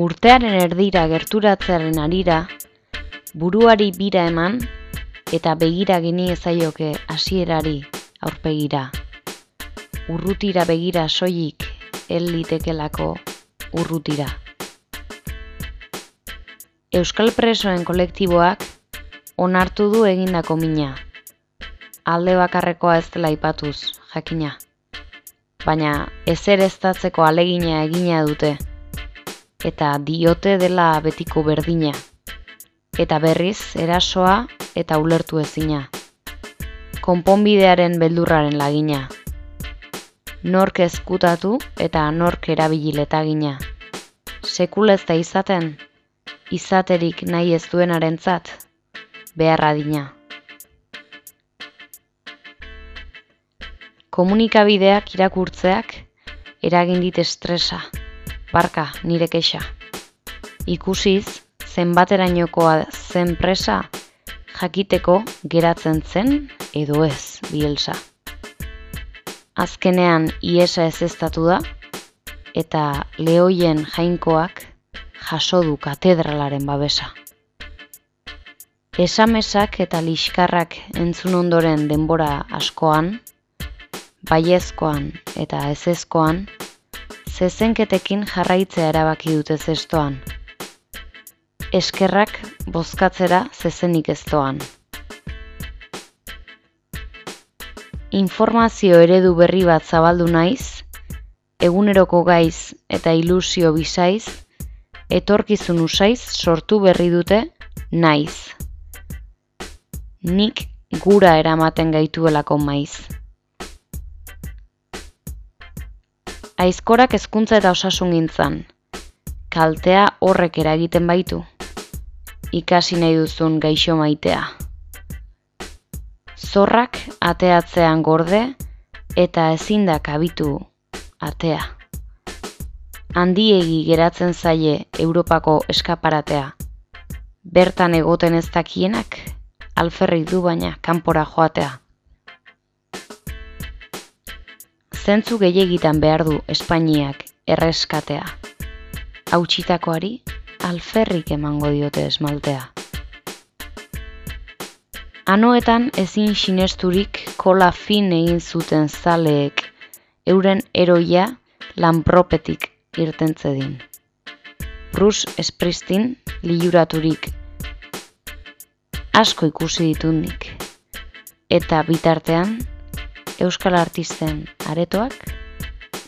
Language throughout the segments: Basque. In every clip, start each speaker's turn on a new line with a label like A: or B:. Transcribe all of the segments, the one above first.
A: Urtearen erdira gerturatzearen arira, buruari bira eman eta begira gini ezaioke hasierari aurpegira. Urrutira begira soilik el litekelako urrutira. Euskal presoen kolektiboak onartu du egindako mina. Alde bakarrekoa ez dela ipatuz, jakina. Baina ezer eztatzeko alegina egina dute. Eta diote dela betiko berdina. Eta berriz erasoa eta ulertu ezina. Konponbidearen beldurraren lagina. Nork ezkutatu eta nork erabilileta gina. Sekulez da izaten, izaterik nahi ez duenarentzat, beharra dina. Komunikabideak irakurtzeak eragin dit estresa, barka nire kexa. Ikusiz, zenbaterainokoa zen presa, jakiteko geratzen zen edo ez bielsa. Azkenean iesa ez eztatu da, eta lehoien jainkoak jaso du katedralaren babesa. Esamesak eta liskarrak entzun ondoren denbora askoan, baiezkoan eta ezezkoan, zezenketekin jarraitzea erabaki dute zestoan. Eskerrak bozkatzera zezenik ez doan. Informazio eredu berri bat zabaldu naiz, eguneroko gaiz eta ilusio bizaiz, etorkizun usaiz sortu berri dute naiz. Nik gura eramaten gaituelako maiz. Aizkorak hezkuntza eta osasun gintzan. Kaltea horrek eragiten baitu. Ikasi nahi duzun gaixo maitea. Zorrak ateatzean gorde eta ezindak abitu atea handiegi geratzen zaie Europako eskaparatea. Bertan egoten ez dakienak, alferrik du baina kanpora joatea. Zentzu gehiagitan behar du Espainiak erreskatea. Hautsitakoari alferrik emango diote esmaltea. Anoetan ezin sinesturik kola fin egin zuten zaleek, euren eroia lanpropetik irten zedin. Bruce Springsteen liuraturik asko ikusi ditundik. Eta bitartean, Euskal Artisten aretoak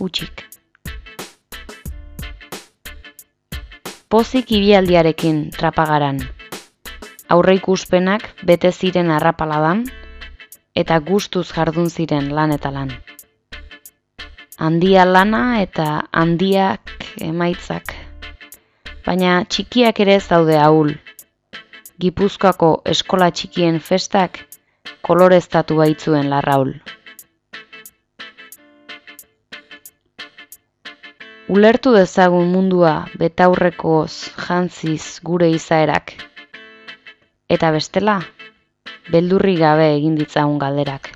A: utxik. Pozik ibialdiarekin trapagaran. Aurre ikuspenak bete ziren arrapaladan eta gustuz jardun ziren lan eta lan handia lana eta handiak emaitzak. Baina txikiak ere ez daude ahul. Gipuzkoako eskola txikien festak koloreztatu baitzuen larraul. Ulertu dezagun mundua betaurrekoz jantziz gure izaerak. Eta bestela, beldurri gabe egin ditzagun galderak.